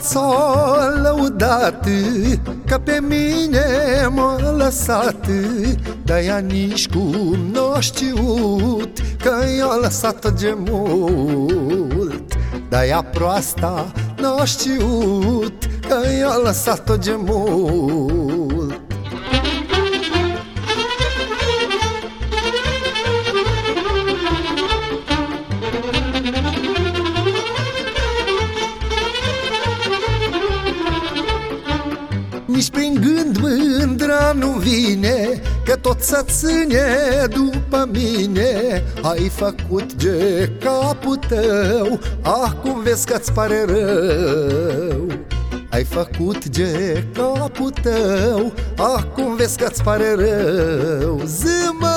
s-a lăudat Că pe mine m-a lăsat. De-aia nici cum n-a știut Că i-a lăsat gemult De-aia proasta n-a știut Că i-a lăsat-o gemult mândra nu vine Că tot să ține după mine Ai făcut ge capul tău Acum vezi că-ți pare rău Ai făcut ge capul tău Acum vezi că-ți pare rău Zâmă!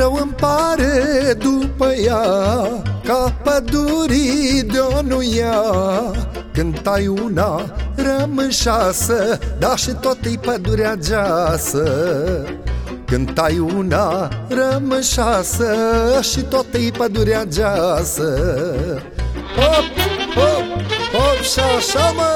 rău îmi pare după ea Ca pădurii de-o nu ia. Când tai una, rămân șasă Da și tot-i pădurea geasă când tai una, rămân șasă Și tot-i pădurea geasă Hop, hop, hop și așa mă!